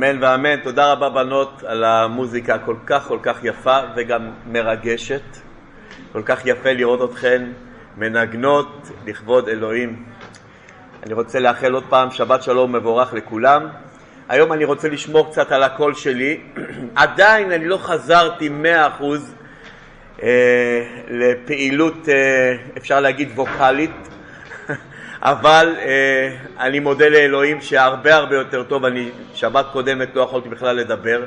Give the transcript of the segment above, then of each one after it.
אמן ואמן. תודה רבה בנות על המוזיקה הכל כך כל כך יפה וגם מרגשת. כל כך יפה לראות אתכן מנגנות לכבוד אלוהים. אני רוצה לאחל עוד פעם שבת שלום מבורך לכולם. היום אני רוצה לשמור קצת על הקול שלי. עדיין אני לא חזרתי מאה אחוז אה, לפעילות, אה, אפשר להגיד, ווקאלית. אבל אה, אני מודה לאלוהים שהרבה הרבה יותר טוב, אני שבת קודמת לא יכולתי בכלל לדבר,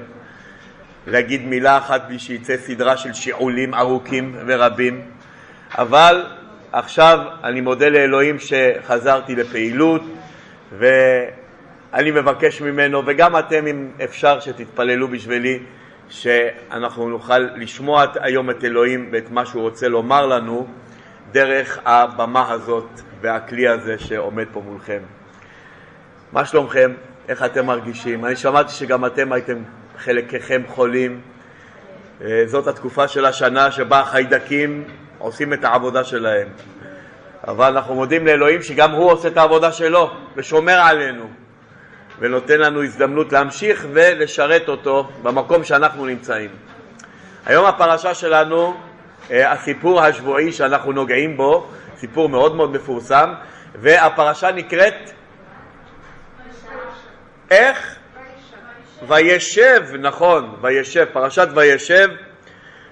להגיד מילה אחת בלי שיצא סדרה של שיעולים ארוכים ורבים, אבל עכשיו אני מודה לאלוהים שחזרתי לפעילות ואני מבקש ממנו, וגם אתם אם אפשר שתתפללו בשבילי, שאנחנו נוכל לשמוע היום את אלוהים ואת מה שהוא רוצה לומר לנו דרך הבמה הזאת והכלי הזה שעומד פה מולכם. מה שלומכם? איך אתם מרגישים? אני שמעתי שגם אתם הייתם חלקכם חולים. אה, זאת התקופה של השנה שבה החיידקים עושים את העבודה שלהם. אבל אנחנו מודים לאלוהים שגם הוא עושה את העבודה שלו ושומר עלינו ונותן לנו הזדמנות להמשיך ולשרת אותו במקום שאנחנו נמצאים. היום הפרשה שלנו, אה, הסיפור השבועי שאנחנו נוגעים בו, סיפור מאוד מאוד מפורסם, והפרשה נקראת איך? וישב, נכון, וישב, פרשת וישב,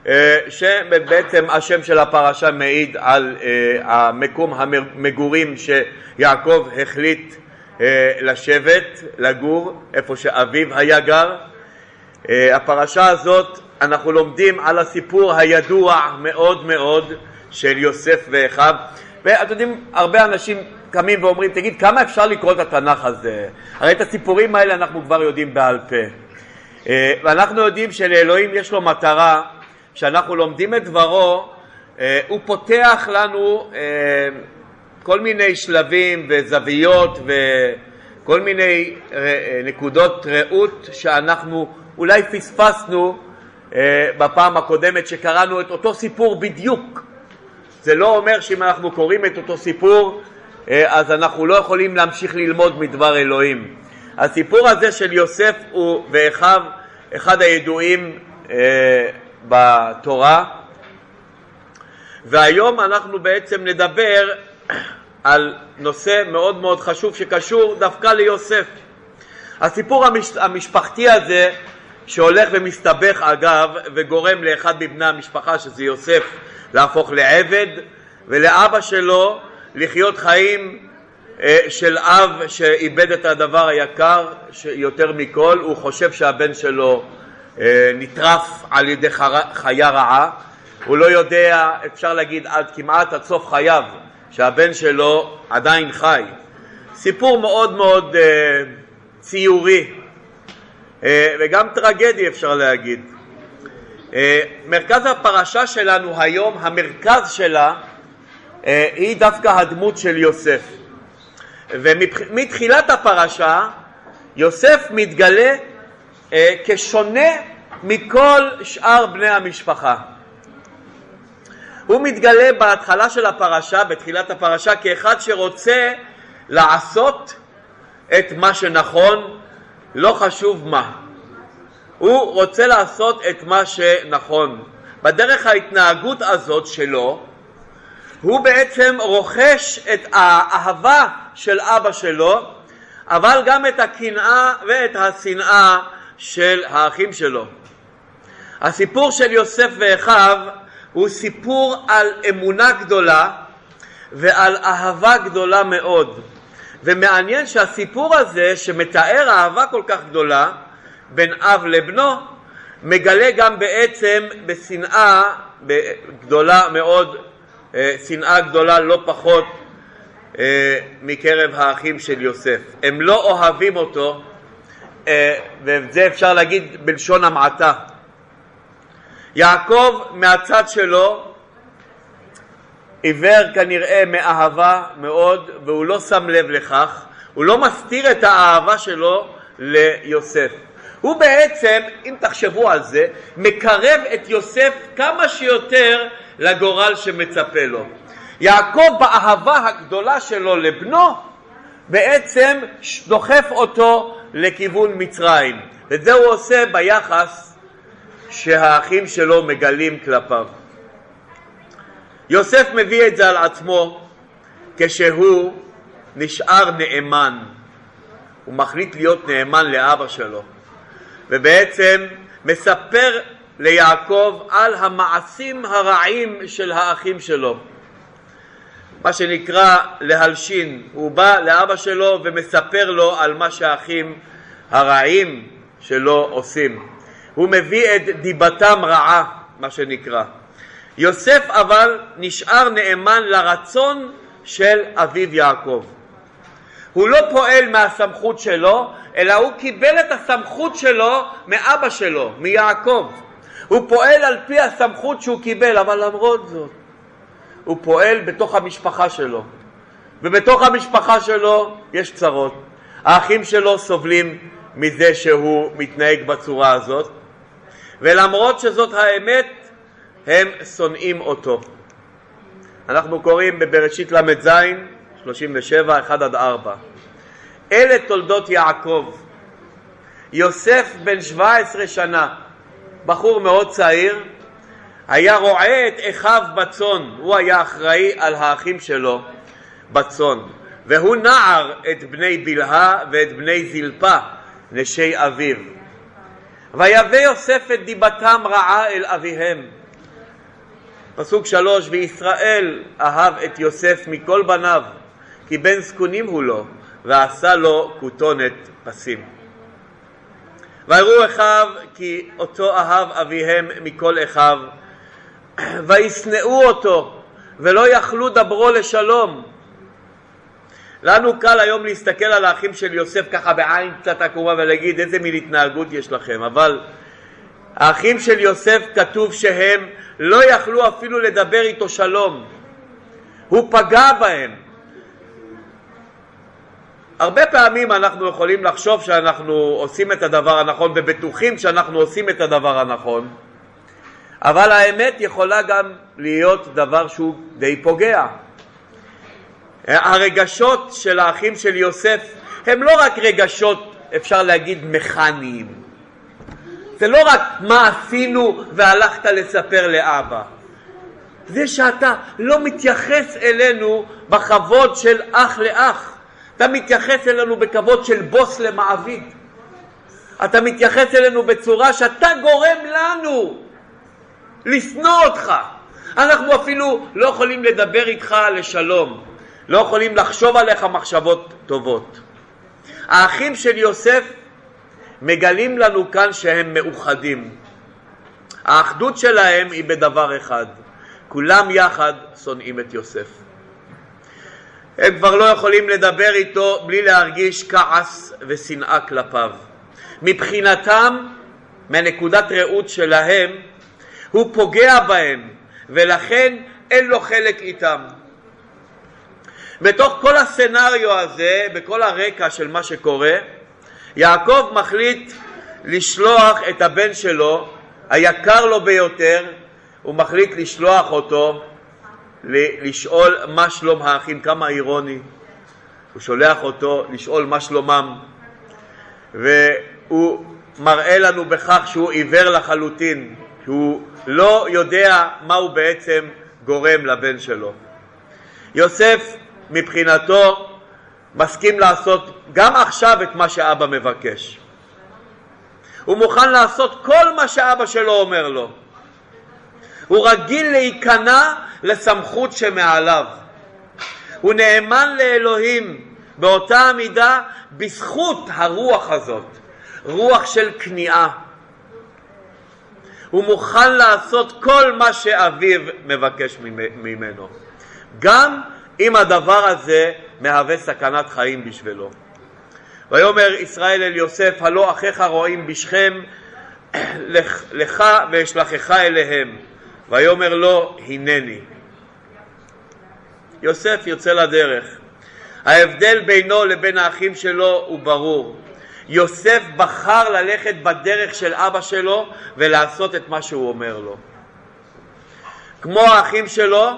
אה, שבעצם השם של הפרשה מעיד על אה, המקום המגורים שיעקב החליט אה, לשבת, לגור, איפה שאביו היה גר. הפרשה הזאת, אנחנו לומדים על הסיפור הידוע מאוד מאוד של יוסף ואחיו, ואתם יודעים, הרבה אנשים קמים ואומרים, תגיד, כמה אפשר לקרוא את התנ"ך הזה? הרי את הסיפורים האלה אנחנו כבר יודעים בעל פה. אה, ואנחנו יודעים שלאלוהים יש לו מטרה, כשאנחנו לומדים את דברו, אה, הוא פותח לנו אה, כל מיני שלבים וזוויות וכל מיני נקודות ראות שאנחנו אולי פספסנו בפעם הקודמת שקראנו את אותו סיפור בדיוק. זה לא אומר שאם אנחנו קוראים את אותו סיפור אה, אז אנחנו לא יכולים להמשיך ללמוד מדבר אלוהים. הסיפור הזה של יוסף הוא ואחיו אחד הידועים אה, בתורה והיום אנחנו בעצם נדבר על נושא מאוד מאוד חשוב שקשור דווקא ליוסף. הסיפור המש... המשפחתי הזה שהולך ומסתבך אגב וגורם לאחד מבני המשפחה שזה יוסף להפוך לעבד ולאבא שלו לחיות חיים אה, של אב שאיבד את הדבר היקר יותר מכל, הוא חושב שהבן שלו אה, נטרף על ידי חיה רעה, הוא לא יודע, אפשר להגיד עד כמעט עד סוף חייו, שהבן שלו עדיין חי. סיפור מאוד מאוד אה, ציורי וגם טרגדי אפשר להגיד. מרכז הפרשה שלנו היום, המרכז שלה אה, היא דווקא הדמות של יוסף. ומתחילת הפרשה יוסף מתגלה אה, כשונה מכל שאר בני המשפחה. הוא מתגלה בהתחלה של הפרשה, בתחילת הפרשה, כאחד שרוצה לעשות את מה שנכון, לא חשוב מה. הוא רוצה לעשות את מה שנכון. בדרך ההתנהגות הזאת שלו, הוא בעצם רוכש את האהבה של אבא שלו, אבל גם את הקנאה ואת השנאה של האחים שלו. הסיפור של יוסף ואחיו הוא סיפור על אמונה גדולה ועל אהבה גדולה מאוד. ומעניין שהסיפור הזה שמתאר אהבה כל כך גדולה בין אב לבנו מגלה גם בעצם בשנאה גדולה מאוד אה, שנאה גדולה לא פחות אה, מקרב האחים של יוסף. הם לא אוהבים אותו, אה, ואת זה אפשר להגיד בלשון המעטה. יעקב מהצד שלו עיוור כנראה מאהבה מאוד, והוא לא שם לב לכך, הוא לא מסתיר את האהבה שלו ליוסף. הוא בעצם, אם תחשבו על זה, מקרב את יוסף כמה שיותר לגורל שמצפה לו. יעקב באהבה הגדולה שלו לבנו, בעצם דוחף אותו לכיוון מצרים. ואת זה הוא עושה ביחס שהאחים שלו מגלים כלפיו. יוסף מביא את זה על עצמו כשהוא נשאר נאמן. הוא מחליט להיות נאמן לאבא שלו, ובעצם מספר ליעקב על המעשים הרעים של האחים שלו. מה שנקרא להלשין, הוא בא לאבא שלו ומספר לו על מה שהאחים הרעים שלו עושים. הוא מביא את דיבתם רעה, מה שנקרא. יוסף אבל נשאר נאמן לרצון של אביו יעקב. הוא לא פועל מהסמכות שלו, אלא הוא קיבל את הסמכות שלו מאבא שלו, מיעקב. הוא פועל על פי הסמכות שהוא קיבל, אבל למרות זאת, הוא פועל בתוך המשפחה שלו. ובתוך המשפחה שלו יש צרות. האחים שלו סובלים מזה שהוא מתנהג בצורה הזאת, ולמרות שזאת האמת, הם שונאים אותו. אנחנו קוראים בבראשית ל"ז, 37, 1 עד 4. אלה תולדות יעקב. יוסף בן 17 שנה, בחור מאוד צעיר, היה רועה את אחיו בצאן, הוא היה אחראי על האחים שלו בצאן, והוא נער את בני בלהה ואת בני זלפה, נשי אביו. ויבא יוסף את דיבתם רעה אל אביהם. פסוק שלוש, וישראל אהב את יוסף מכל בניו, כי בן זקונים הוא לו, ועשה לו כותונת פסים. ויראו אחיו כי אותו אהב אביהם מכל אחיו, וישנאו אותו, ולא יכלו דברו לשלום. לנו קל היום להסתכל על האחים של יוסף ככה בעין קצת עקומה ולהגיד איזה מין התנהגות יש לכם, אבל האחים של יוסף כתוב שהם לא יכלו אפילו לדבר איתו שלום. הוא פגע בהם. הרבה פעמים אנחנו יכולים לחשוב שאנחנו עושים את הדבר הנכון ובטוחים שאנחנו עושים את הדבר הנכון, אבל האמת יכולה גם להיות דבר שהוא די פוגע. הרגשות של האחים של יוסף הם לא רק רגשות, אפשר להגיד, מכניים. זה לא רק מה עשינו והלכת לספר לאבא. זה שאתה לא מתייחס אלינו בכבוד של אח לאח. אתה מתייחס אלינו בכבוד של בוס למעביד. אתה מתייחס אלינו בצורה שאתה גורם לנו לשנוא אותך. אנחנו אפילו לא יכולים לדבר איתך לשלום, לא יכולים לחשוב עליך מחשבות טובות. האחים של יוסף מגלים לנו כאן שהם מאוחדים. האחדות שלהם היא בדבר אחד, כולם יחד שונאים את יוסף. הם כבר לא יכולים לדבר איתו בלי להרגיש כעס ושנאה כלפיו. מבחינתם, מנקודת ראות שלהם, הוא פוגע בהם, ולכן אין לו חלק איתם. בתוך כל הסצנריו הזה, בכל הרקע של מה שקורה, יעקב מחליט לשלוח את הבן שלו, היקר לו ביותר, הוא מחליט לשלוח אותו לשאול מה שלום האחים, כמה אירוני. הוא שולח אותו לשאול מה שלומם, והוא מראה לנו בכך שהוא עיוור לחלוטין, שהוא לא יודע מה הוא בעצם גורם לבן שלו. יוסף מבחינתו מסכים לעשות גם עכשיו את מה שאבא מבקש. הוא מוכן לעשות כל מה שאבא שלו אומר לו. הוא רגיל להיכנע לסמכות שמעליו. הוא נאמן לאלוהים באותה המידה בזכות הרוח הזאת, רוח של כניעה. הוא מוכן לעשות כל מה שאביו מבקש ממנו, גם אם הדבר הזה מהווה סכנת חיים בשבילו. ויאמר ישראל אל יוסף, הלא אחיך רואים בשכם, לך ואשלחך אליהם. ויאמר לו, הנני. יוסף יוצא לדרך. ההבדל בינו לבין האחים שלו הוא ברור. יוסף בחר ללכת בדרך של אבא שלו ולעשות את מה שהוא אומר לו. כמו האחים שלו,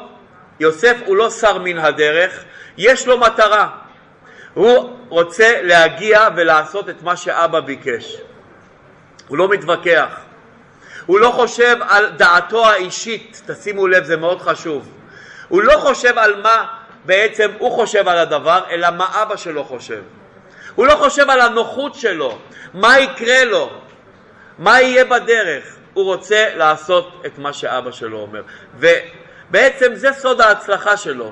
יוסף הוא לא שר מן הדרך, יש לו מטרה. הוא רוצה להגיע ולעשות את מה שאבא ביקש. הוא לא מתווכח. הוא לא חושב על דעתו האישית, תשימו לב, זה מאוד חשוב. הוא לא חושב על מה בעצם הוא חושב על הדבר, אלא מה אבא שלו חושב. הוא לא חושב על הנוחות שלו, מה יקרה לו, מה יהיה בדרך. הוא רוצה לעשות את מה שאבא שלו אומר. ובעצם זה סוד ההצלחה שלו.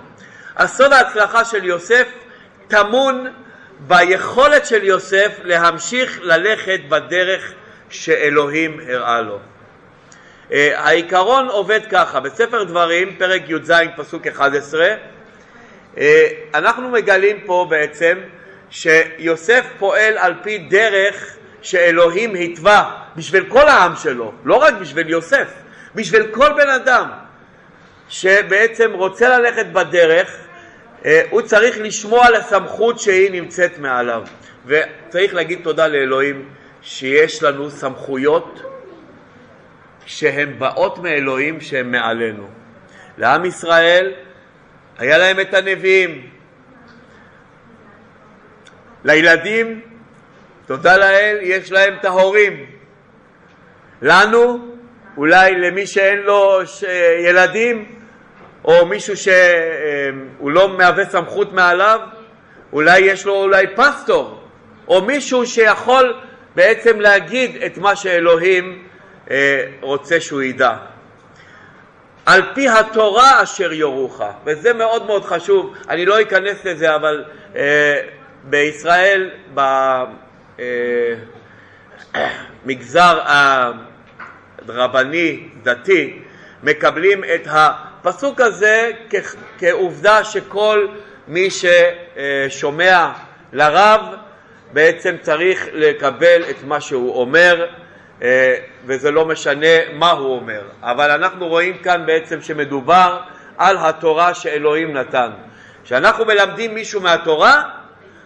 הסוד ההצלחה של יוסף טמון ביכולת של יוסף להמשיך ללכת בדרך שאלוהים הראה לו. אה, העיקרון עובד ככה, בספר דברים, פרק י"ז, פסוק 11, אה, אנחנו מגלים פה בעצם שיוסף פועל על פי דרך שאלוהים התווה בשביל כל העם שלו, לא רק בשביל יוסף, בשביל כל בן אדם שבעצם רוצה ללכת בדרך, הוא צריך לשמוע על הסמכות שהיא נמצאת מעליו. וצריך להגיד תודה לאלוהים שיש לנו סמכויות שהן באות מאלוהים שהן מעלינו. לעם ישראל היה להם את הנביאים. לילדים, תודה לאל, יש להם את ההורים. לנו, אולי למי שאין לו ילדים, או מישהו שהוא לא מהווה סמכות מעליו, אולי יש לו אולי פסטור, או מישהו שיכול בעצם להגיד את מה שאלוהים אה, רוצה שהוא ידע. על פי התורה אשר יורוך, וזה מאוד מאוד חשוב, אני לא אכנס לזה, אבל אה, בישראל, במגזר אה, הרבני דתי, מקבלים את הפסוק הזה כ- כעובדה שכל מי ששומע לרב בעצם צריך לקבל את מה שהוא אומר אה, וזה לא משנה מה הוא אומר. אבל אנחנו רואים כאן בעצם שמדובר על התורה שאלוהים נתן. כשאנחנו מלמדים מישהו מהתורה,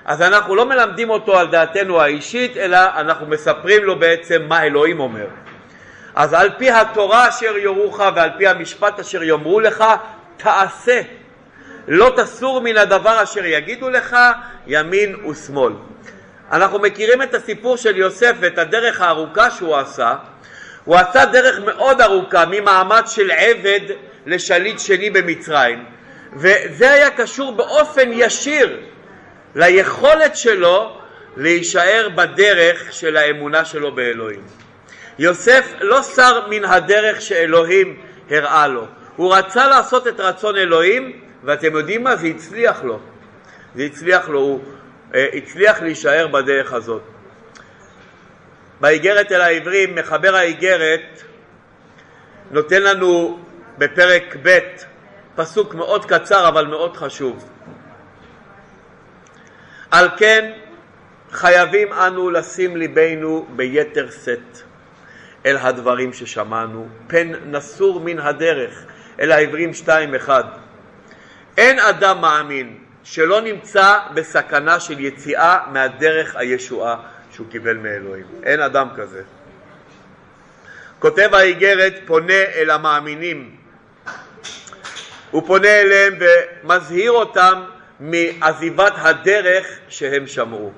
אז אנחנו לא מלמדים אותו על דעתנו האישית, אלא אנחנו מספרים לו בעצם מה אלוהים אומר. אז על פי התורה אשר יורוך ועל פי המשפט אשר יאמרו לך, תעשה. לא תסור מן הדבר אשר יגידו לך ימין ושמאל. אנחנו מכירים את הסיפור של יוסף ואת הדרך הארוכה שהוא עשה. הוא עשה דרך מאוד ארוכה ממעמד של עבד לשליט שני במצרים, וזה היה קשור באופן ישיר ליכולת שלו להישאר בדרך של האמונה שלו באלוהים. יוסף לא סר מן הדרך שאלוהים הראה לו, הוא רצה לעשות את רצון אלוהים, ואתם יודעים מה? זה הצליח לו. זה הצליח לו, הוא אה, הצליח להישאר בדרך הזאת. באיגרת אל העברים, מחבר האיגרת נותן לנו בפרק ב' פסוק מאוד קצר אבל מאוד חשוב. על כן חייבים אנו לשים ליבנו ביתר שאת אל הדברים ששמענו, פן נסור מן הדרך, אל העברים 2-1. אין אדם מאמין שלא נמצא בסכנה של יציאה מהדרך הישועה שהוא קיבל מאלוהים. אין אדם כזה. כותב האיגרת פונה אל המאמינים. הוא פונה אליהם ומזהיר אותם מעזיבת הדרך שהם שמעו.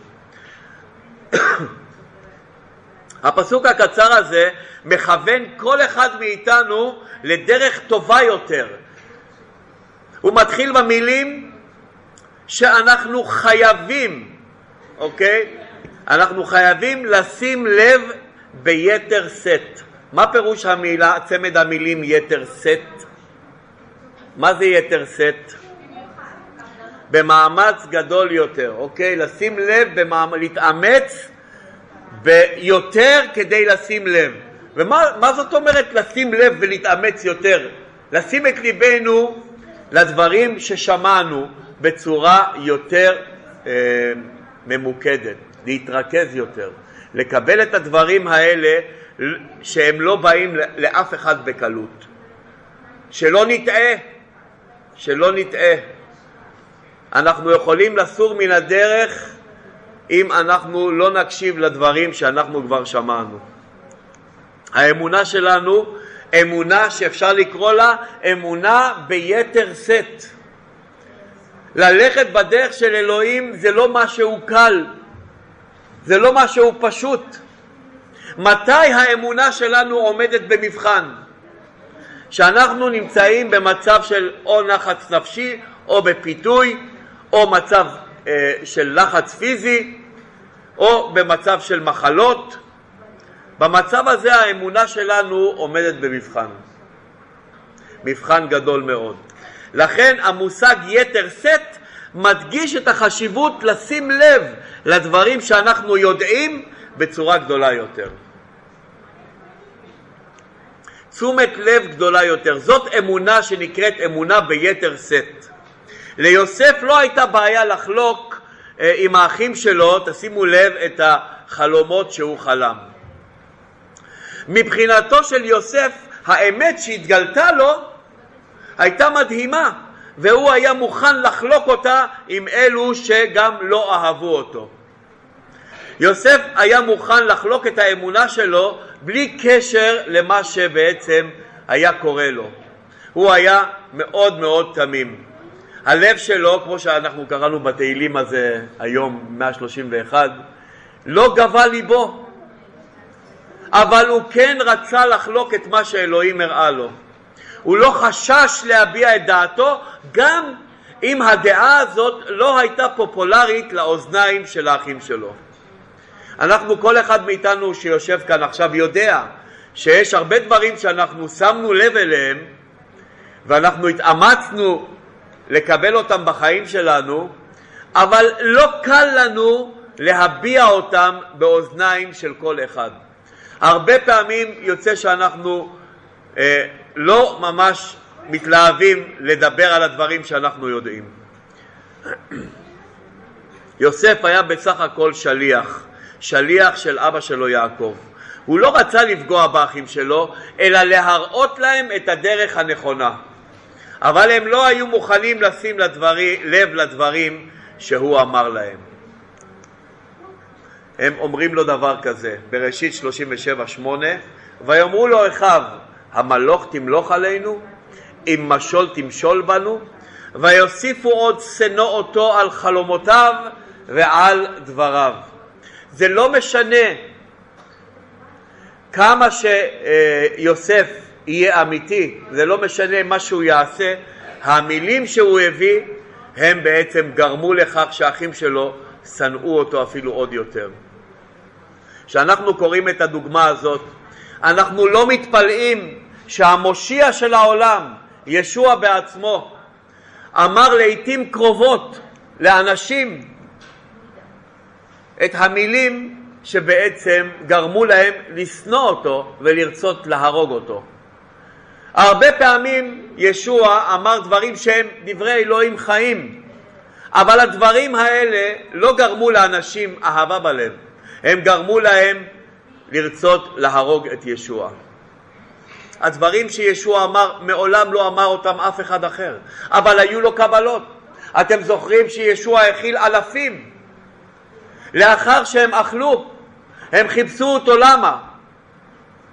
הפסוק הקצר הזה מכוון כל אחד מאיתנו לדרך טובה יותר. הוא מתחיל במילים שאנחנו חייבים, אוקיי? אנחנו חייבים לשים לב ביתר שאת. מה פירוש המילה, צמד המילים יתר שאת? מה זה יתר שאת? במאמץ גדול יותר, אוקיי? לשים לב, במאמץ, להתאמץ ביותר כדי לשים לב. ומה זאת אומרת לשים לב ולהתאמץ יותר? לשים את ליבנו לדברים ששמענו בצורה יותר אה, ממוקדת, להתרכז יותר, לקבל את הדברים האלה שהם לא באים לאף אחד בקלות. שלא נטעה, שלא נטעה. אנחנו יכולים לסור מן הדרך אם אנחנו לא נקשיב לדברים שאנחנו כבר שמענו. האמונה שלנו, אמונה שאפשר לקרוא לה אמונה ביתר שאת. ללכת בדרך של אלוהים זה לא משהו קל, זה לא משהו פשוט. מתי האמונה שלנו עומדת במבחן? שאנחנו נמצאים במצב של או לחץ נפשי או בפיתוי או מצב של לחץ פיזי או במצב של מחלות. במצב הזה האמונה שלנו עומדת במבחן, מבחן גדול מאוד. לכן המושג יתר שאת מדגיש את החשיבות לשים לב לדברים שאנחנו יודעים בצורה גדולה יותר. תשומת לב גדולה יותר. זאת אמונה שנקראת אמונה ביתר שאת. ליוסף לא הייתה בעיה לחלוק אה, עם האחים שלו, תשימו לב את החלומות שהוא חלם. מבחינתו של יוסף, האמת שהתגלתה לו הייתה מדהימה, והוא היה מוכן לחלוק אותה עם אלו שגם לא אהבו אותו. יוסף היה מוכן לחלוק את האמונה שלו בלי קשר למה שבעצם היה קורה לו. הוא היה מאוד מאוד תמים. הלב שלו, כמו שאנחנו קראנו בתהילים הזה היום, 131, לא גבה ליבו, אבל הוא כן רצה לחלוק את מה שאלוהים הראה לו. הוא לא חשש להביע את דעתו, גם אם הדעה הזאת לא הייתה פופולרית לאוזניים של האחים שלו. אנחנו, כל אחד מאיתנו שיושב כאן עכשיו יודע שיש הרבה דברים שאנחנו שמנו לב אליהם ואנחנו התאמצנו לקבל אותם בחיים שלנו, אבל לא קל לנו להביע אותם באוזניים של כל אחד. הרבה פעמים יוצא שאנחנו אה, לא ממש מתלהבים לדבר על הדברים שאנחנו יודעים. יוסף היה בסך הכל שליח, שליח של אבא שלו יעקב. הוא לא רצה לפגוע באחים שלו, אלא להראות להם את הדרך הנכונה. אבל הם לא היו מוכנים לשים לדברי, לב לדברים שהוא אמר להם. הם אומרים לו דבר כזה, בראשית 37-8, ויאמרו לו אחיו, המלוך תמלוך עלינו, אם משול תמשול בנו, ויוסיפו עוד שנוא אותו על חלומותיו ועל דבריו. זה לא משנה כמה שיוסף יהיה אמיתי, זה לא משנה מה שהוא יעשה, המילים שהוא הביא הם בעצם גרמו לכך שהאחים שלו שנאו אותו אפילו עוד יותר. כשאנחנו קוראים את הדוגמה הזאת, אנחנו לא מתפלאים שהמושיע של העולם, ישוע בעצמו, אמר לעיתים קרובות לאנשים את המילים שבעצם גרמו להם לשנוא אותו ולרצות להרוג אותו. הרבה פעמים ישוע אמר דברים שהם דברי אלוהים חיים, אבל הדברים האלה לא גרמו לאנשים אהבה בלב, הם גרמו להם לרצות להרוג את ישוע. הדברים שישוע אמר, מעולם לא אמר אותם אף אחד אחר, אבל היו לו קבלות. אתם זוכרים שישוע הכיל אלפים לאחר שהם אכלו, הם חיפשו אותו למה?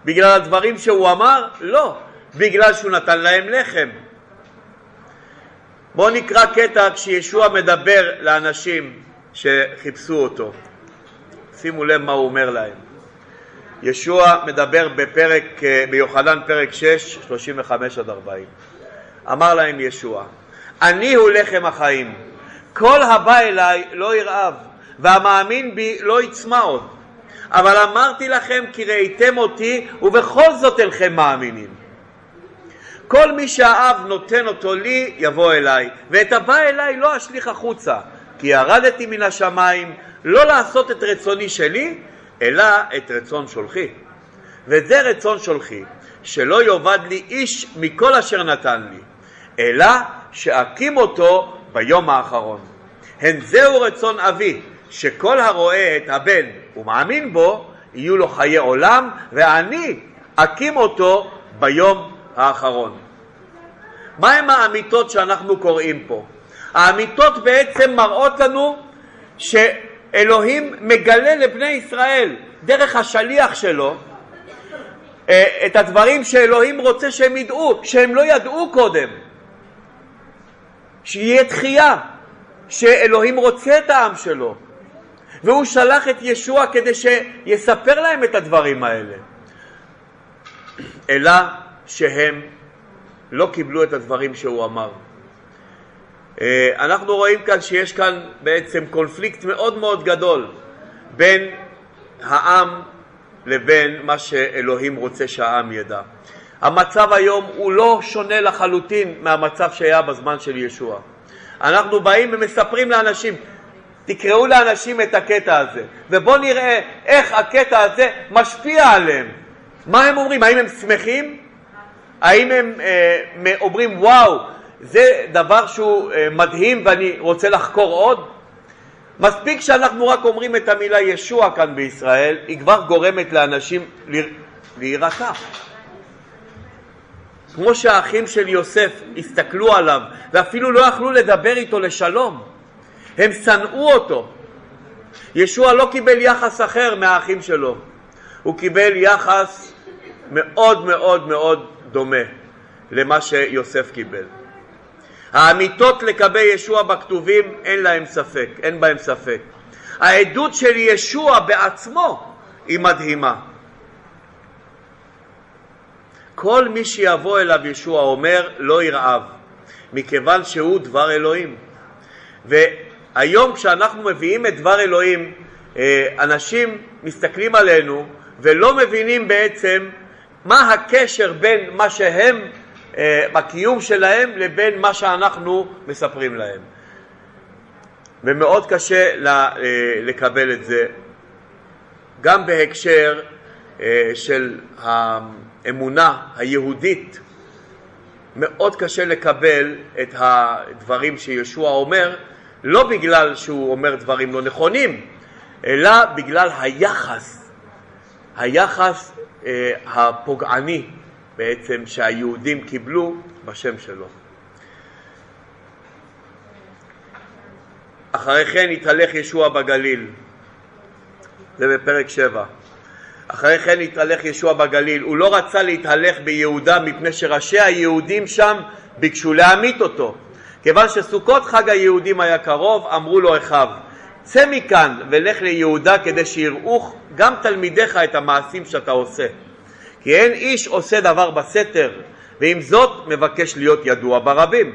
בגלל הדברים שהוא אמר? לא, בגלל שהוא נתן להם לחם. בואו נקרא קטע כשישוע מדבר לאנשים שחיפשו אותו. שימו לב מה הוא אומר להם. ישוע מדבר בפרק, אה, ביוחנן פרק 6, 35 עד 40. אמר להם ישוע, אני הוא לחם החיים, כל הבא אליי לא ירעב, והמאמין בי לא יצמא עוד. אבל אמרתי לכם כי ראיתם אותי, ובכל זאת אינכם מאמינים. כל מי שהאב נותן אותו לי, יבוא אליי, ואת הבא אליי לא אשליך החוצה, כי ירדתי מן השמיים לא לעשות את רצוני שלי, אלא את רצון שולחי. וזה רצון שולחי, שלא יאבד לי איש מכל אשר נתן לי, אלא שאקים אותו ביום האחרון. הן זהו רצון אבי, שכל הרואה את הבן ומאמין בו, יהיו לו חיי עולם, ואני אקים אותו ביום האחרון. מהם האמיתות שאנחנו קוראים פה? האמיתות בעצם מראות לנו ש... אלוהים מגלה לבני ישראל דרך השליח שלו אה, את הדברים שאלוהים רוצה שהם ידעו, שהם לא ידעו קודם, שיהיה תחייה, שאלוהים רוצה את העם שלו, והוא שלח את ישוע כדי שיספר להם את הדברים האלה. אלא שהם לא קיבלו את הדברים שהוא אמר. אה, אנחנו רואים כאן שיש כאן בעצם קונפליקט מאוד מאוד גדול בין העם לבין מה שאלוהים רוצה שהעם ידע. המצב היום הוא לא שונה לחלוטין מהמצב שהיה בזמן של ישוע. אנחנו באים ומספרים לאנשים, תקראו לאנשים את הקטע הזה, ובואו נראה איך הקטע הזה משפיע עליהם. מה הם אומרים? האם הם שמחים? האם הם אה, אומרים וואו, זה דבר שהוא אה, מדהים ואני רוצה לחקור עוד? מספיק שאנחנו רק אומרים את המילה ישוע כאן בישראל, היא כבר גורמת לאנשים להירתע. כמו שהאחים של יוסף הסתכלו עליו ואפילו לא יכלו לדבר איתו לשלום, הם שנאו אותו. ישוע לא קיבל יחס אחר מהאחים שלו, הוא קיבל יחס מאוד מאוד מאוד דומה למה שיוסף קיבל. האמיתות לגבי ישוע בכתובים אין להם ספק, אין בהם ספק. העדות של ישוע בעצמו היא מדהימה. כל מי שיבוא אליו ישוע אומר לא ירעב, מכיוון שהוא דבר אלוהים. והיום כשאנחנו מביאים את דבר אלוהים, אה, אנשים מסתכלים עלינו ולא מבינים בעצם מה הקשר בין מה שהם אה, בקיום שלהם לבין מה שאנחנו מספרים להם. ומאוד קשה אה, לקבל את זה, גם בהקשר אה, של האמונה היהודית, מאוד קשה לקבל את הדברים שישוע אומר, לא בגלל שהוא אומר דברים לא נכונים, אלא בגלל היחס, היחס הפוגעני בעצם שהיהודים קיבלו בשם שלו. אחרי כן התהלך ישוע בגליל, זה בפרק 7. אחרי כן התהלך ישוע בגליל. הוא לא רצה להתהלך ביהודה מפני שראשי היהודים שם ביקשו להמית אותו. כיוון שסוכות חג היהודים היה קרוב, אמרו לו אחיו, צא מכאן ולך ליהודה כדי שיראוך גם תלמידיך את המעשים שאתה עושה. כי אין איש עושה דבר בסתר, ועם זאת מבקש להיות ידוע ברבים.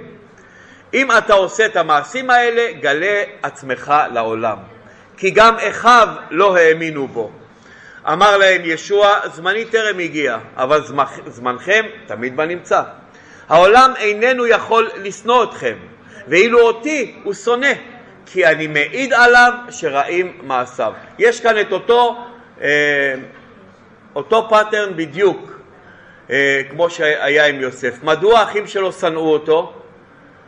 אם אתה עושה את המעשים האלה, גלה עצמך לעולם. כי גם אחיו לא האמינו בו. אמר להם ישוע, זמני טרם הגיע, אבל זמנכם תמיד בנמצא. העולם איננו יכול לשנוא אתכם, ואילו אותי הוא שונא, כי אני מעיד עליו שרעים מעשיו. יש כאן את אותו אה, אותו pattern בדיוק אה, כמו שהיה עם יוסף. מדוע האחים שלו שנאו אותו?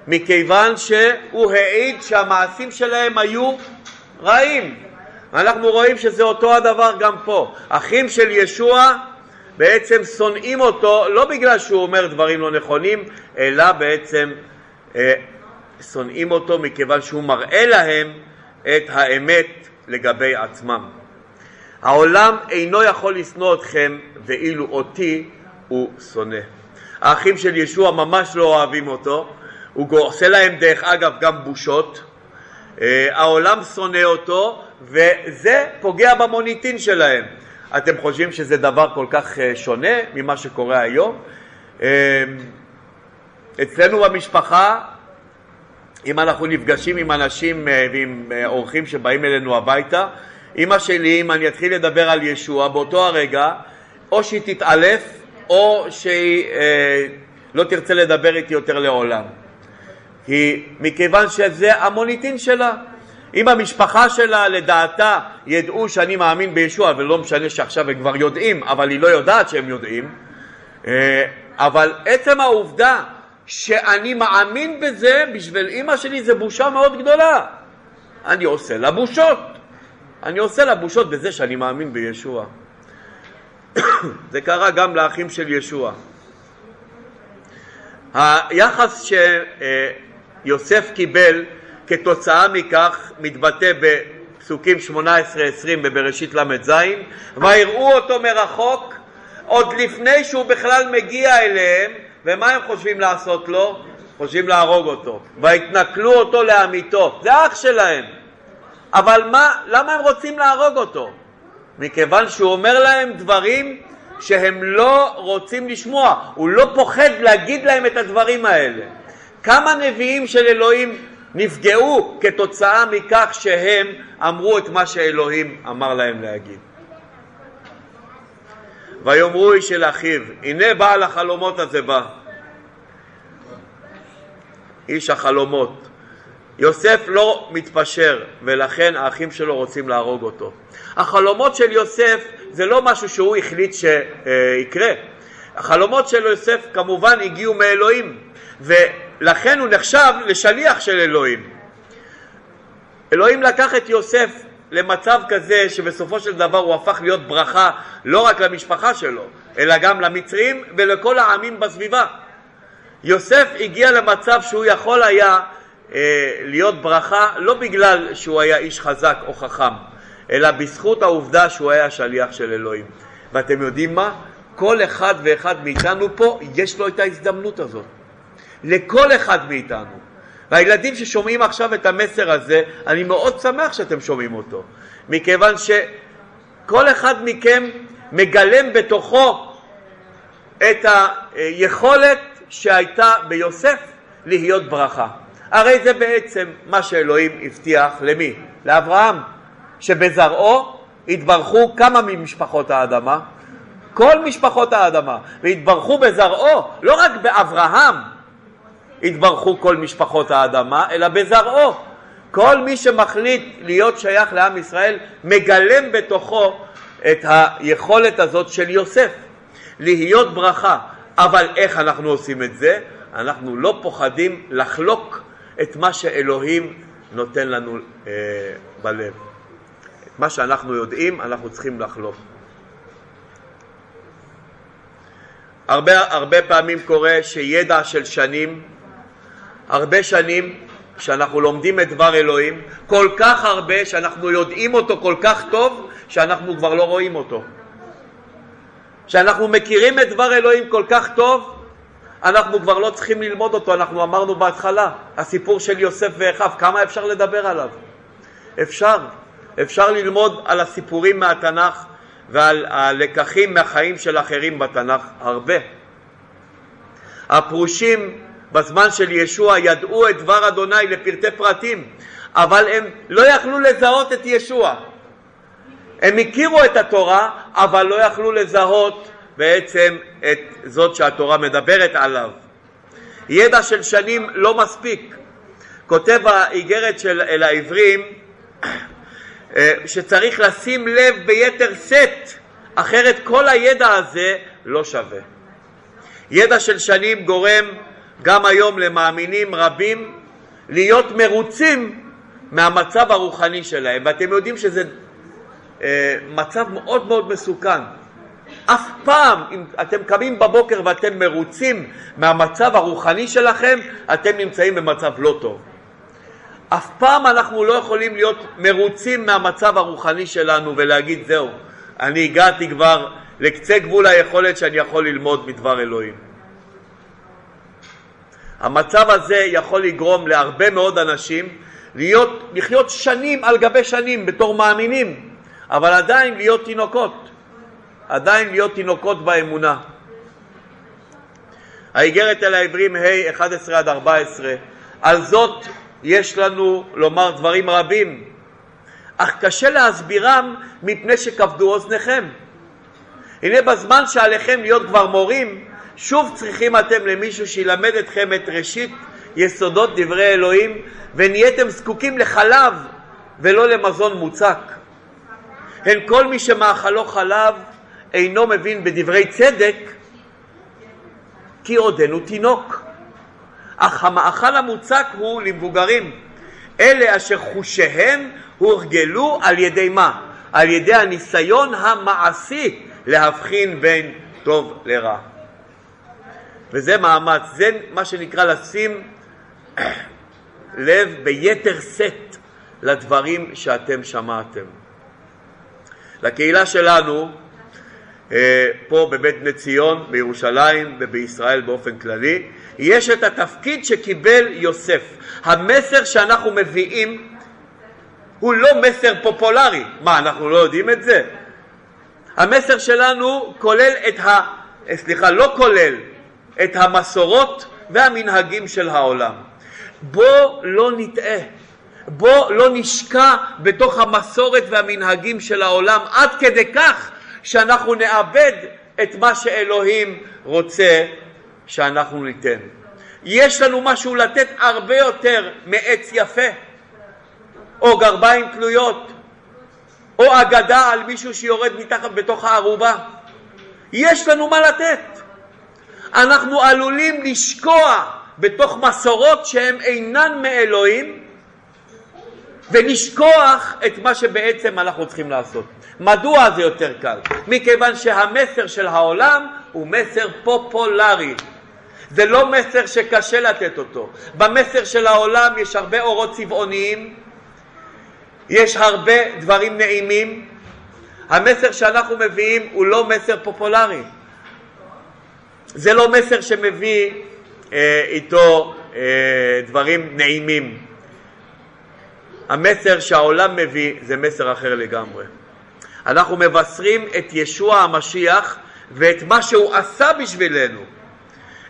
מכיוון שהוא העיד שהמעשים שלהם היו רעים. אנחנו רואים שזה אותו הדבר גם פה. אחים של ישוע בעצם שונאים אותו לא בגלל שהוא אומר דברים לא נכונים, אלא בעצם אה, שונאים אותו מכיוון שהוא מראה להם את האמת לגבי עצמם. העולם אינו יכול לשנוא אתכם ואילו אותי הוא שונא. האחים של ישוע ממש לא אוהבים אותו, הוא עושה להם דרך אגב גם בושות, אה, העולם שונא אותו וזה פוגע במוניטין שלהם. אתם חושבים שזה דבר כל כך אה, שונה ממה שקורה היום? אה, אצלנו במשפחה, אם אנחנו נפגשים עם אנשים ועם אורחים שבאים אלינו הביתה, אמא שלי, אם אני אתחיל לדבר על ישוע, באותו הרגע, או שהיא תתעלף, או שהיא אה, לא תרצה לדבר איתי יותר לעולם. כי מכיוון שזה המוניטין שלה. אם המשפחה שלה לדעתה ידעו שאני מאמין בישוע, ולא משנה שעכשיו הם כבר יודעים, אבל היא לא יודעת שהם יודעים, אה, אבל עצם העובדה שאני מאמין בזה, בשביל אימא שלי זה בושה מאוד גדולה. אני עושה לה בושות. אני עושה לה בושות בזה שאני מאמין בישוע. זה קרה גם לאחים של ישוע. היחס שיוסף קיבל כתוצאה מכך מתבטא בפסוקים 18-20 בבראשית ל"ז ויראו אותו מרחוק עוד לפני שהוא בכלל מגיע אליהם ומה הם חושבים לעשות לו? חושבים להרוג אותו, והתנכלו אותו לעמיתו, זה אח שלהם. אבל מה, למה הם רוצים להרוג אותו? מכיוון שהוא אומר להם דברים שהם לא רוצים לשמוע, הוא לא פוחד להגיד להם את הדברים האלה. כמה נביאים של אלוהים נפגעו כתוצאה מכך שהם אמרו את מה שאלוהים אמר להם להגיד. ויאמרו איש אל אחיו, הנה בעל החלומות הזה בא. איש החלומות. יוסף לא מתפשר, ולכן האחים שלו רוצים להרוג אותו. החלומות של יוסף זה לא משהו שהוא החליט שיקרה. החלומות של יוסף כמובן הגיעו מאלוהים, ולכן הוא נחשב לשליח של אלוהים. אלוהים לקח את יוסף למצב כזה שבסופו של דבר הוא הפך להיות ברכה לא רק למשפחה שלו, אלא גם למצרים ולכל העמים בסביבה. יוסף הגיע למצב שהוא יכול היה אה, להיות ברכה לא בגלל שהוא היה איש חזק או חכם, אלא בזכות העובדה שהוא היה שליח של אלוהים. ואתם יודעים מה? כל אחד ואחד מאיתנו פה יש לו את ההזדמנות הזאת. לכל אחד מאיתנו. והילדים ששומעים עכשיו את המסר הזה, אני מאוד שמח שאתם שומעים אותו, מכיוון שכל אחד מכם מגלם בתוכו את היכולת שהייתה ביוסף להיות ברכה. הרי זה בעצם מה שאלוהים הבטיח למי? לאברהם, שבזרעו יתברכו כמה ממשפחות האדמה? כל משפחות האדמה, והתברכו בזרעו, לא רק באברהם התברכו כל משפחות האדמה, אלא בזרעו. כל מי שמחליט להיות שייך לעם ישראל מגלם בתוכו את היכולת הזאת של יוסף, להיות ברכה. אבל איך אנחנו עושים את זה? אנחנו לא פוחדים לחלוק את מה שאלוהים נותן לנו אה, בלב. את מה שאנחנו יודעים אנחנו צריכים לחלוק. הרבה, הרבה פעמים קורה שידע של שנים, הרבה שנים שאנחנו לומדים את דבר אלוהים, כל כך הרבה שאנחנו יודעים אותו כל כך טוב שאנחנו כבר לא רואים אותו. שאנחנו מכירים את דבר אלוהים כל כך טוב אנחנו כבר לא צריכים ללמוד אותו, אנחנו אמרנו בהתחלה, הסיפור של יוסף ואחיו, כמה אפשר לדבר עליו? אפשר, אפשר ללמוד על הסיפורים מהתנ"ך ועל הלקחים מהחיים של אחרים בתנ"ך, הרבה. הפרושים בזמן של ישוע ידעו את דבר אדוני לפרטי פרטים, אבל הם לא יכלו לזהות את ישוע. הם הכירו את התורה, אבל לא יכלו לזהות בעצם את זאת שהתורה מדברת עליו. ידע של שנים לא מספיק. כותב האיגרת של אל העברים אה, שצריך לשים לב ביתר שאת, אחרת כל הידע הזה לא שווה. ידע של שנים גורם גם היום למאמינים רבים להיות מרוצים מהמצב הרוחני שלהם, ואתם יודעים שזה אה, מצב מאוד מאוד מסוכן. אף פעם, אם אתם קמים בבוקר ואתם מרוצים מהמצב הרוחני שלכם, אתם נמצאים במצב לא טוב. אף פעם אנחנו לא יכולים להיות מרוצים מהמצב הרוחני שלנו ולהגיד זהו, אני הגעתי כבר לקצה גבול היכולת שאני יכול ללמוד מדבר אלוהים. המצב הזה יכול לגרום להרבה מאוד אנשים להיות, לחיות שנים על גבי שנים בתור מאמינים, אבל עדיין להיות תינוקות. עדיין להיות תינוקות באמונה. האיגרת אל העברים ה' 11 עד 14 על זאת יש לנו לומר דברים רבים אך קשה להסבירם מפני שכבדו אוזניכם. הנה בזמן שעליכם להיות כבר מורים שוב צריכים אתם למישהו שילמד אתכם את ראשית יסודות דברי אלוהים ונהייתם זקוקים לחלב ולא למזון מוצק. הן כל מי שמאכלו חלב אינו מבין בדברי צדק כי עודנו תינוק. אך המאכל המוצק הוא למבוגרים, אלה אשר חושיהם הורגלו על ידי מה? על ידי הניסיון המעשי להבחין בין טוב לרע. וזה מאמץ, זה מה שנקרא לשים לב ביתר שאת לדברים שאתם שמעתם. לקהילה שלנו אה, פה בבית בני ציון, בירושלים ובישראל באופן כללי, יש את התפקיד שקיבל יוסף. המסר שאנחנו מביאים הוא לא מסר פופולרי. מה, אנחנו לא יודעים את זה? המסר שלנו כולל את ה... סליחה, לא כולל את המסורות והמנהגים של העולם. בוא לא נטעה, בוא לא נשקע בתוך המסורת והמנהגים של העולם עד כדי כך שאנחנו נאבד את מה שאלוהים רוצה שאנחנו ניתן. יש לנו משהו לתת הרבה יותר מעץ יפה, או גרביים תלויות, או אגדה על מישהו שיורד מתחת בתוך הערובה. יש לנו מה לתת. אנחנו עלולים לשקוע בתוך מסורות שהן אינן מאלוהים ולשכוח את מה שבעצם אנחנו צריכים לעשות. מדוע זה יותר קל? מכיוון שהמסר של העולם הוא מסר פופולרי. זה לא מסר שקשה לתת אותו. במסר של העולם יש הרבה אורות צבעוניים, יש הרבה דברים נעימים. המסר שאנחנו מביאים הוא לא מסר פופולרי. זה לא מסר שמביא אה, איתו אה, דברים נעימים. המסר שהעולם מביא זה מסר אחר לגמרי. אנחנו מבשרים את ישוע המשיח ואת מה שהוא עשה בשבילנו.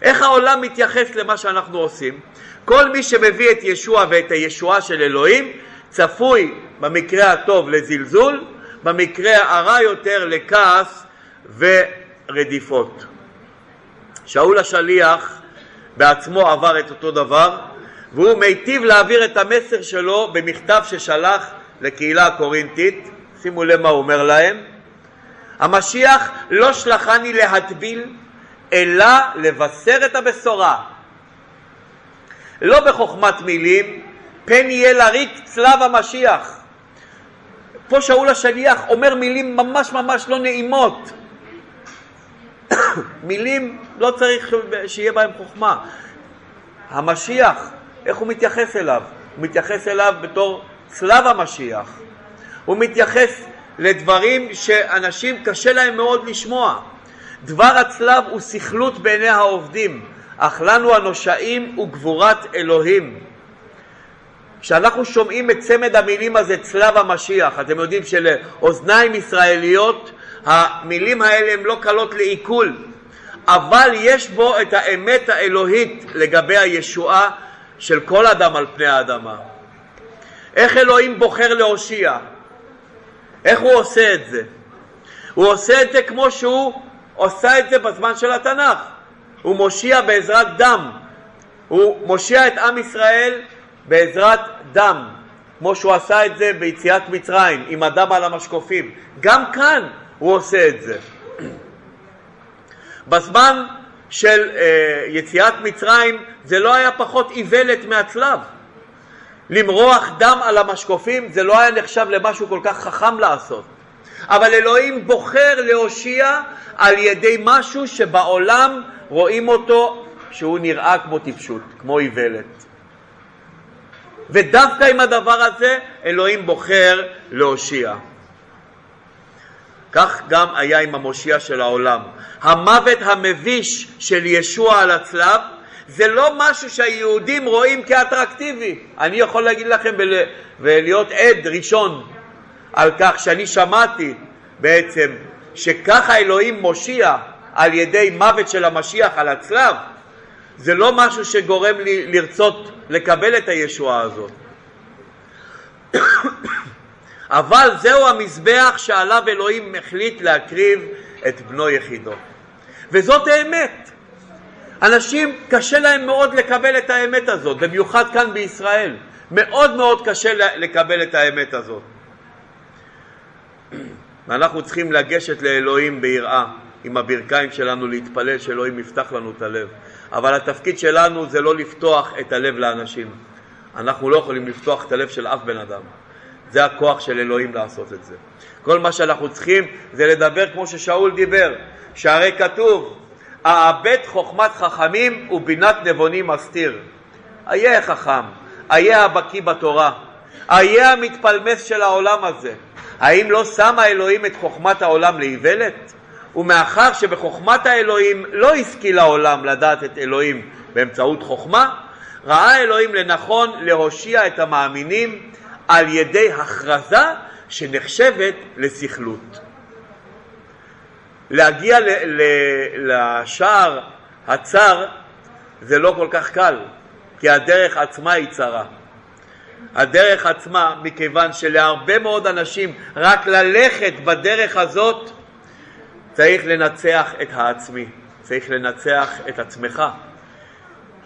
איך העולם מתייחס למה שאנחנו עושים? כל מי שמביא את ישוע ואת הישועה של אלוהים צפוי במקרה הטוב לזלזול, במקרה הרע יותר לכעס ורדיפות. שאול השליח בעצמו עבר את אותו דבר והוא מיטיב להעביר את המסר שלו במכתב ששלח לקהילה הקורינטית שימו לב מה הוא אומר להם. המשיח לא שלחני להטביל אלא לבשר את הבשורה. לא בחוכמת מילים פן יהיה לריק צלב המשיח. פה שאול השליח אומר מילים ממש ממש לא נעימות מילים לא צריך שיהיה בהם חוכמה המשיח איך הוא מתייחס אליו? הוא מתייחס אליו בתור צלב המשיח. הוא מתייחס לדברים שאנשים קשה להם מאוד לשמוע. דבר הצלב הוא סכלות בעיני העובדים, אך לנו הנושעים הוא גבורת אלוהים. כשאנחנו שומעים את צמד המילים הזה, צלב המשיח, אתם יודעים שלאוזניים ישראליות המילים האלה הן לא קלות לעיכול, אבל יש בו את האמת האלוהית לגבי הישועה של כל אדם על פני האדמה. איך אלוהים בוחר להושיע? איך הוא עושה את זה? הוא עושה את זה כמו שהוא עושה את זה בזמן של התנ"ך. הוא מושיע בעזרת דם. הוא מושיע את עם ישראל בעזרת דם, כמו שהוא עשה את זה ביציאת מצרים, עם הדם על המשקופים. גם כאן הוא עושה את זה. בזמן של אה, יציאת מצרים זה לא היה פחות איוולת מהצלב. למרוח דם על המשקופים זה לא היה נחשב למשהו כל כך חכם לעשות. אבל אלוהים בוחר להושיע על ידי משהו שבעולם רואים אותו שהוא נראה כמו טיפשות, כמו איוולת. ודווקא עם הדבר הזה אלוהים בוחר להושיע. כך גם היה עם המושיע של העולם. המוות המביש של ישוע על הצלב זה לא משהו שהיהודים רואים כאטרקטיבי. אני יכול להגיד לכם ולהיות עד ראשון על כך שאני שמעתי בעצם שככה אלוהים מושיע על ידי מוות של המשיח על הצלב, זה לא משהו שגורם לי לרצות לקבל את הישועה הזאת. אבל זהו המזבח שעליו אלוהים החליט להקריב את בנו יחידו. וזאת האמת. אנשים קשה להם מאוד לקבל את האמת הזאת, במיוחד כאן בישראל. מאוד מאוד קשה לקבל את האמת הזאת. ואנחנו צריכים לגשת לאלוהים ביראה, עם הברכיים שלנו, להתפלל שאלוהים יפתח לנו את הלב. אבל התפקיד שלנו זה לא לפתוח את הלב לאנשים. אנחנו לא יכולים לפתוח את הלב של אף בן אדם. זה הכוח של אלוהים לעשות את זה. כל מה שאנחנו צריכים זה לדבר כמו ששאול דיבר, שהרי כתוב, אאבד חוכמת חכמים ובינת נבונים אסתיר. איה חכם, איה הבקיא בתורה, איה המתפלמס של העולם הזה. האם לא שם האלוהים את חוכמת העולם לאיוולת? ומאחר שבחוכמת האלוהים לא השכיל העולם לדעת את אלוהים באמצעות חוכמה, ראה אלוהים לנכון להושיע את המאמינים על ידי הכרזה שנחשבת לסכלות. להגיע לשער הצר זה לא כל כך קל, כי הדרך עצמה היא צרה. הדרך עצמה, מכיוון שלהרבה מאוד אנשים רק ללכת בדרך הזאת צריך לנצח את העצמי, צריך לנצח את עצמך.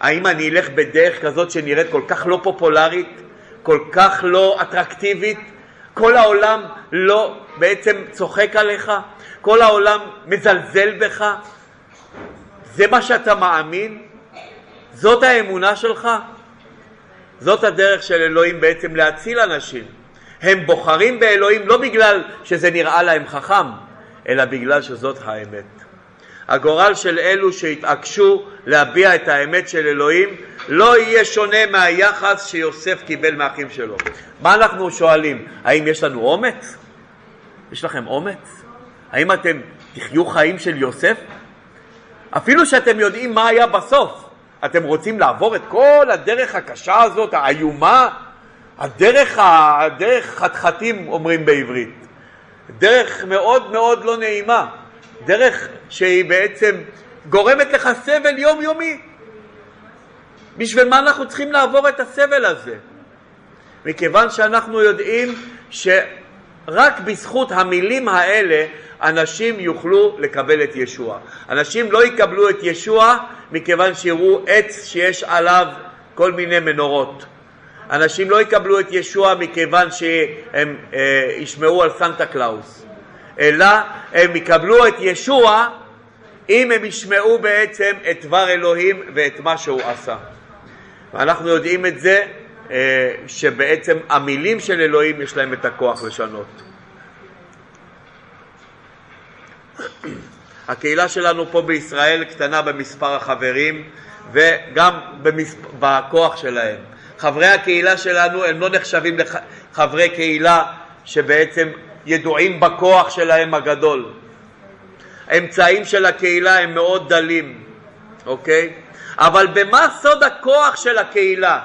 האם אני אלך בדרך כזאת שנראית כל כך לא פופולרית, כל כך לא אטרקטיבית, כל העולם לא בעצם צוחק עליך, כל העולם מזלזל בך, זה מה שאתה מאמין? זאת האמונה שלך? זאת הדרך של אלוהים בעצם להציל אנשים. הם בוחרים באלוהים לא בגלל שזה נראה להם חכם, אלא בגלל שזאת האמת. הגורל של אלו שהתעקשו להביע את האמת של אלוהים לא יהיה שונה מהיחס שיוסף קיבל מהאחים שלו. מה אנחנו שואלים? האם יש לנו אומץ? יש לכם אומץ? האם אתם תחיו חיים של יוסף? אפילו שאתם יודעים מה היה בסוף, אתם רוצים לעבור את כל הדרך הקשה הזאת, האיומה, הדרך, הדרך חתחתים אומרים בעברית, דרך מאוד מאוד לא נעימה, דרך שהיא בעצם גורמת לך סבל יומיומי. בשביל מה אנחנו צריכים לעבור את הסבל הזה? מכיוון שאנחנו יודעים שרק בזכות המילים האלה אנשים יוכלו לקבל את ישוע. אנשים לא יקבלו את ישוע מכיוון שיראו עץ שיש עליו כל מיני מנורות. אנשים לא יקבלו את ישוע מכיוון שהם אה, ישמעו על סנטה קלאוס, אלא הם יקבלו את ישוע אם הם ישמעו בעצם את דבר אלוהים ואת מה שהוא עשה. ואנחנו יודעים את זה אה, שבעצם המילים של אלוהים יש להם את הכוח לשנות. הקהילה שלנו פה בישראל קטנה במספר החברים וגם במספ... בכוח שלהם. חברי הקהילה שלנו הם לא נחשבים לחברי קהילה שבעצם ידועים בכוח שלהם הגדול. האמצעים של הקהילה הם מאוד דלים, אוקיי? אבל במה סוד הכוח של הקהילה,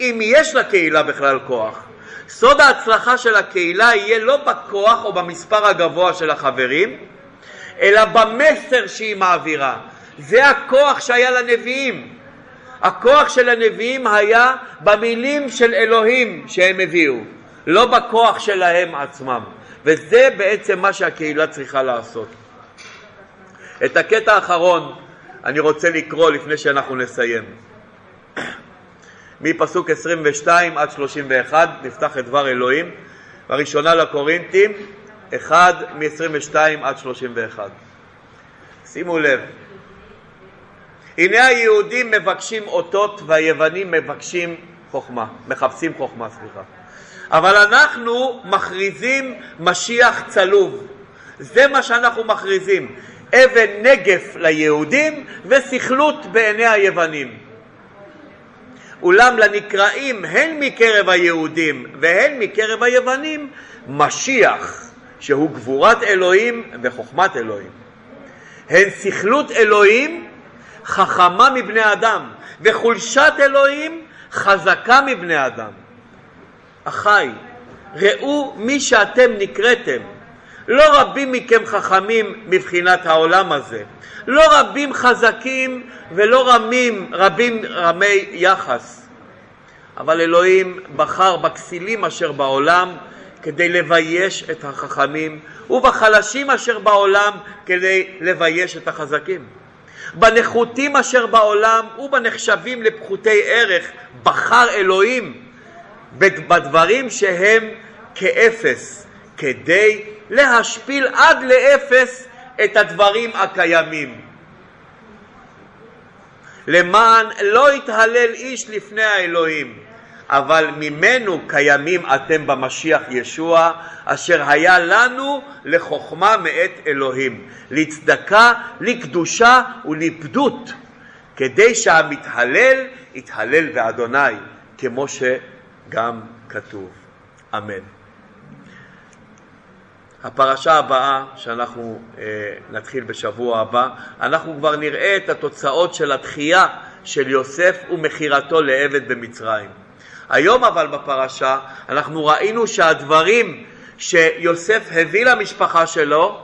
אם יש לקהילה בכלל כוח? סוד ההצלחה של הקהילה יהיה לא בכוח או במספר הגבוה של החברים, אלא במסר שהיא מעבירה. זה הכוח שהיה לנביאים. הכוח של הנביאים היה במילים של אלוהים שהם הביאו, לא בכוח שלהם עצמם. וזה בעצם מה שהקהילה צריכה לעשות. את הקטע האחרון אני רוצה לקרוא לפני שאנחנו נסיים. מפסוק 22 עד 31 נפתח את דבר אלוהים, בראשונה לקורינתים, 1 מ-22 עד 31. שימו לב, הנה היהודים מבקשים אותות והיוונים מבקשים חוכמה, מחפשים חוכמה, סליחה. אבל אנחנו מכריזים משיח צלוב. זה מה שאנחנו מכריזים. אבן נגף ליהודים וסכלות בעיני היוונים. אולם לנקראים הן מקרב היהודים והן מקרב היוונים משיח שהוא גבורת אלוהים וחוכמת אלוהים. הן סכלות אלוהים חכמה מבני אדם וחולשת אלוהים חזקה מבני אדם. אחי, ראו מי שאתם נקראתם לא רבים מכם חכמים מבחינת העולם הזה, לא רבים חזקים ולא רמים, רבים רמי יחס. אבל אלוהים בחר בכסילים אשר בעולם כדי לבייש את החכמים, ובחלשים אשר בעולם כדי לבייש את החזקים. בנחותים אשר בעולם ובנחשבים לפחותי ערך בחר אלוהים בדברים שהם כאפס, כדי להשפיל עד לאפס את הדברים הקיימים. למען לא יתהלל איש לפני האלוהים, אבל ממנו קיימים אתם במשיח ישוע, אשר היה לנו לחוכמה מאת אלוהים, לצדקה, לקדושה ולפדות, כדי שהמתהלל יתהלל באדוני, כמו שגם כתוב. אמן. הפרשה הבאה, שאנחנו אה, נתחיל בשבוע הבא, אנחנו כבר נראה את התוצאות של התחייה של יוסף ומכירתו לעבד במצרים. היום אבל בפרשה אנחנו ראינו שהדברים שיוסף הביא למשפחה שלו,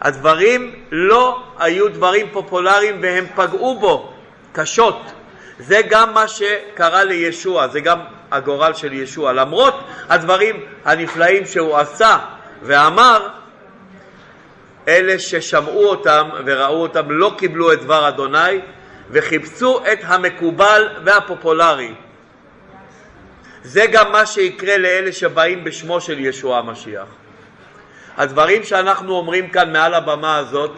הדברים לא היו דברים פופולריים והם פגעו בו קשות. זה גם מה שקרה לישוע, זה גם הגורל של ישוע. למרות הדברים הנפלאים שהוא עשה ואמר, אלה ששמעו אותם וראו אותם לא קיבלו את דבר אדוני וחיפשו את המקובל והפופולרי. זה גם מה שיקרה לאלה שבאים בשמו של ישוע המשיח. הדברים שאנחנו אומרים כאן מעל הבמה הזאת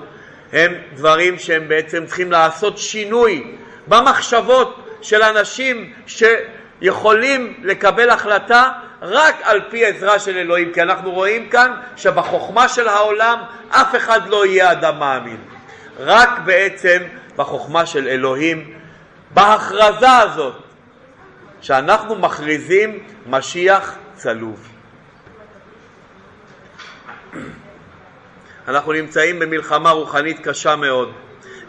הם דברים שהם בעצם צריכים לעשות שינוי במחשבות של אנשים שיכולים לקבל החלטה רק על פי עזרה של אלוהים, כי אנחנו רואים כאן שבחוכמה של העולם אף אחד לא יהיה אדם מאמין. רק בעצם בחוכמה של אלוהים, בהכרזה הזאת, שאנחנו מכריזים משיח צלוב. אנחנו נמצאים במלחמה רוחנית קשה מאוד,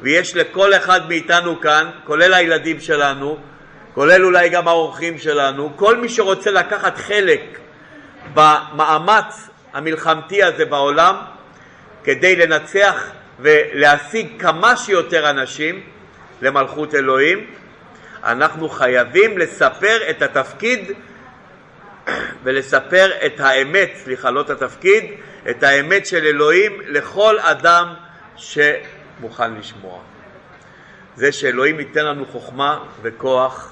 ויש לכל אחד מאיתנו כאן, כולל הילדים שלנו, כולל אולי גם האורחים שלנו, כל מי שרוצה לקחת חלק במאמץ המלחמתי הזה בעולם כדי לנצח ולהשיג כמה שיותר אנשים למלכות אלוהים, אנחנו חייבים לספר את התפקיד ולספר את האמת, סליחה, לא את התפקיד, את האמת של אלוהים לכל אדם שמוכן לשמוע. זה שאלוהים ייתן לנו חוכמה וכוח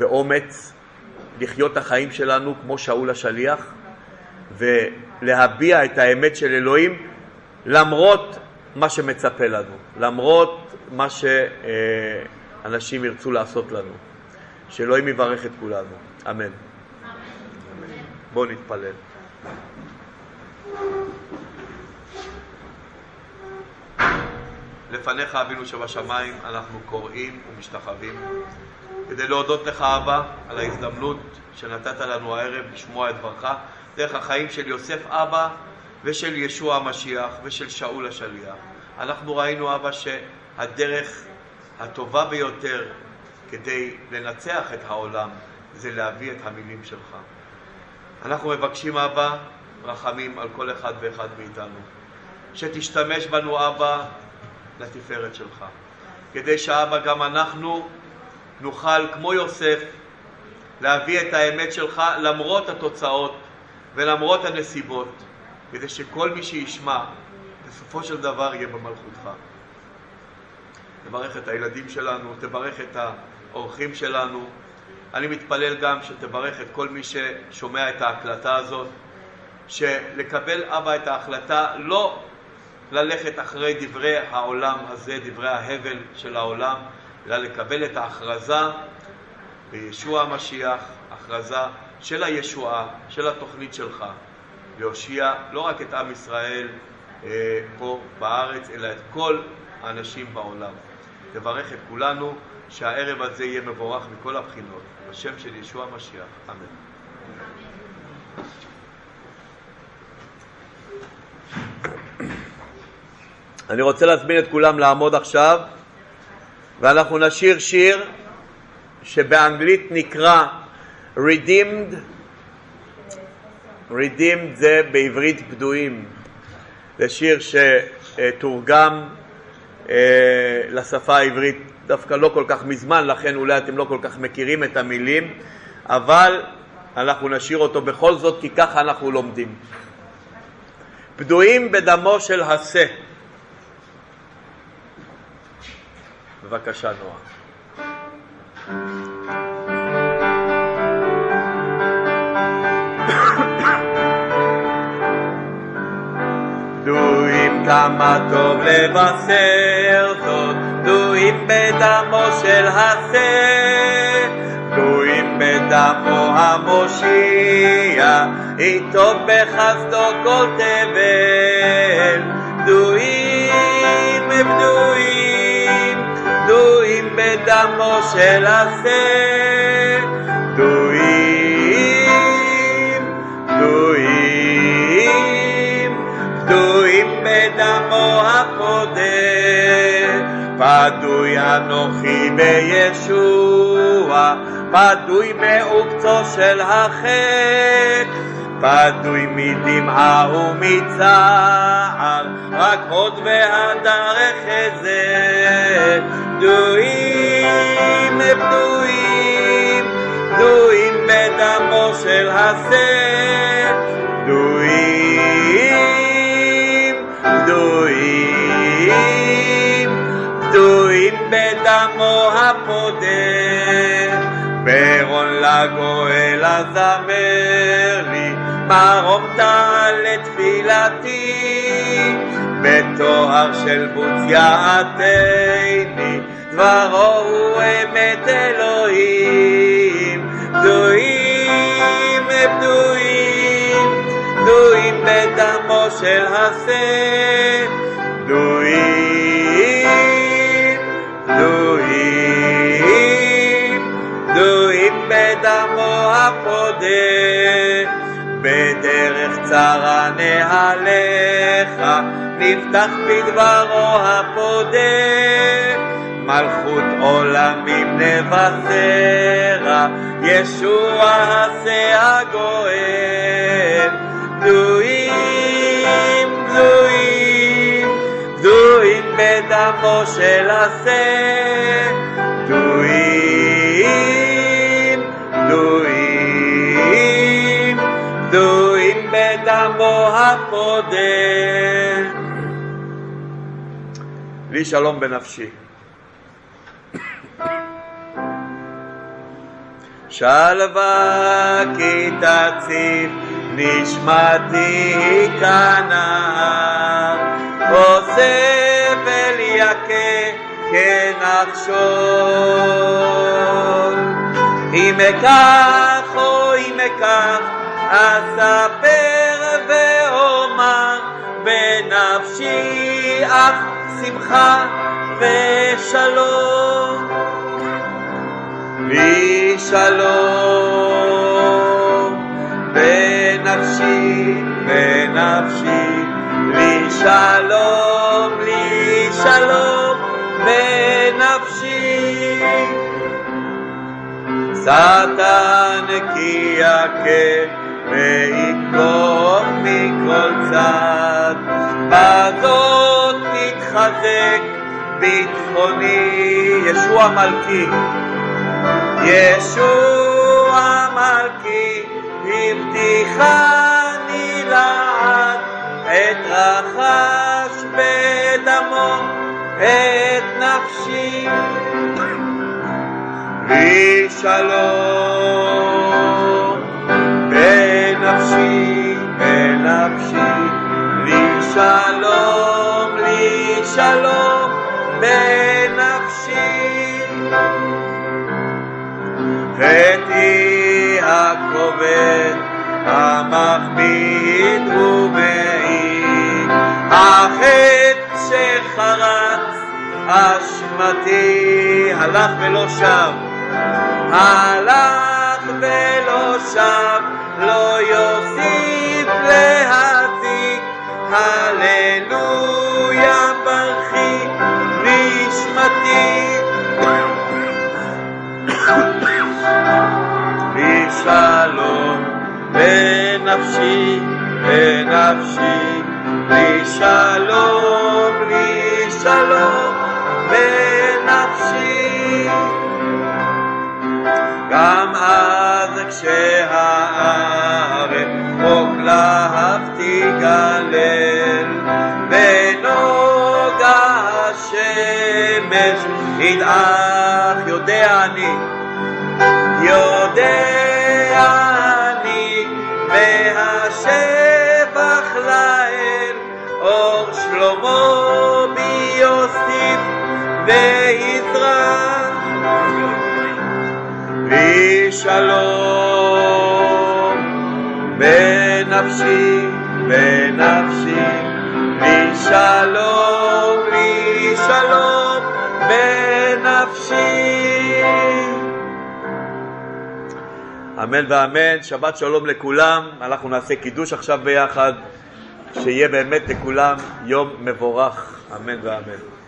ואומץ לחיות את החיים שלנו כמו שאול השליח ולהביע את האמת של אלוהים למרות מה שמצפה לנו, למרות מה שאנשים ירצו לעשות לנו. שאלוהים יברך את כולנו. אמן. בואו נתפלל. לפניך אבינו שבשמיים אנחנו קוראים ומשתחווים כדי להודות לך אבא על ההזדמנות שנתת לנו הערב לשמוע את דברך דרך החיים של יוסף אבא ושל ישוע המשיח ושל שאול השליח. אנחנו ראינו אבא שהדרך הטובה ביותר כדי לנצח את העולם זה להביא את המילים שלך. אנחנו מבקשים אבא רחמים על כל אחד ואחד מאיתנו, שתשתמש בנו אבא לתפארת שלך, כדי שאבא גם אנחנו נוכל כמו יוסף להביא את האמת שלך למרות התוצאות ולמרות הנסיבות, כדי שכל מי שישמע בסופו של דבר יהיה במלכותך. תברך את הילדים שלנו, תברך את האורחים שלנו. אני מתפלל גם שתברך את כל מי ששומע את ההקלטה הזאת, שלקבל אבא את ההחלטה לא ללכת אחרי דברי העולם הזה, דברי ההבל של העולם, אלא לקבל את ההכרזה בישוע המשיח, הכרזה של הישועה, של התוכנית שלך, להושיע לא רק את עם ישראל אה, פה בארץ, אלא את כל האנשים בעולם. תברך את כולנו, שהערב הזה יהיה מבורך מכל הבחינות. בשם של ישוע המשיח, אמן. אני רוצה להזמין את כולם לעמוד עכשיו ואנחנו נשיר שיר שבאנגלית נקרא Redeemed, Redeemed זה בעברית פדויים, זה שיר שתורגם אה, לשפה העברית דווקא לא כל כך מזמן, לכן אולי אתם לא כל כך מכירים את המילים, אבל אנחנו נשאיר אותו בכל זאת, כי ככה אנחנו לומדים. פדויים בדמו של השה. בבקשה, נועה. דויים כמה טוב לבשר זאת, דויים בדמו של השה, דויים בדמו המושיע, איתו בחסדו כל תבל, דויים בדמו של השה, פדויים, פדויים, פדויים בדמו הקודם. פדוי אנוכי בישוע, פדוי מעוקצו של החטא. פדוי מדמעה ומצער, רק הוד והדר החזק. פדויים, פדויים, פדויים בדמו של הסר, פדויים, פדויים, פדויים בדמו הפודר, ברון לגואל הזמרי, מרום טל לתפילתי, בתואר של בוץ יעתני, דברו הוא אמת אלוהים, פדויים, פדויים, פדויים בדמו של הסר, פדויים, פדויים, פדויים בדמו הפודר, בדרך צרה נעליך, נפתח בדברו הפודר, מלכות עולמים נבשרה, ישוע עשה הגואל, פדויים, פדויים, פדויים בדמו של השה, פדויים, בדמו הפודר. לי שלום בנפשי. שלווה כי תציב נשמתי כנער, אל יכה כנחשון. אם אקח או אם אקח, אספר בנפשי אך שמחה ושלום. לי שלום בנפשי, בנפשי, לי שלום, לי שלום בנפשי. שטן כי יכה ויקום מכל צד, בזאת נתחזק ביטחוני, ישוע מלכי. ישוע מלכי, הבטיחני לעד, את רחש בדמו, את נפשי. לי שלום, שלום, לי שלום, בנפשי. חטאי הכובד, המכביד ומעיד, החטא שחרץ, אשמתי, הלך ולא שב, הלך ולא שב, לא יוסיף להזיק, הללויה ברכי נשמתי. לי שלום בנפשי, בנפשי, לי שלום, לי שלום בנפשי. גם אז כשהארץ רוק תיגלל, ונוגה השמש. ידעך, יודע אני יודע אני והשבח לאל. אור שלמה בי יוסיף ויזרח. לי שלום בנפשי בנפשי. לי שלום לי שלום בנפשי. אמן ואמן, שבת שלום לכולם, אנחנו נעשה קידוש עכשיו ביחד, שיהיה באמת לכולם יום מבורך, אמן ואמן.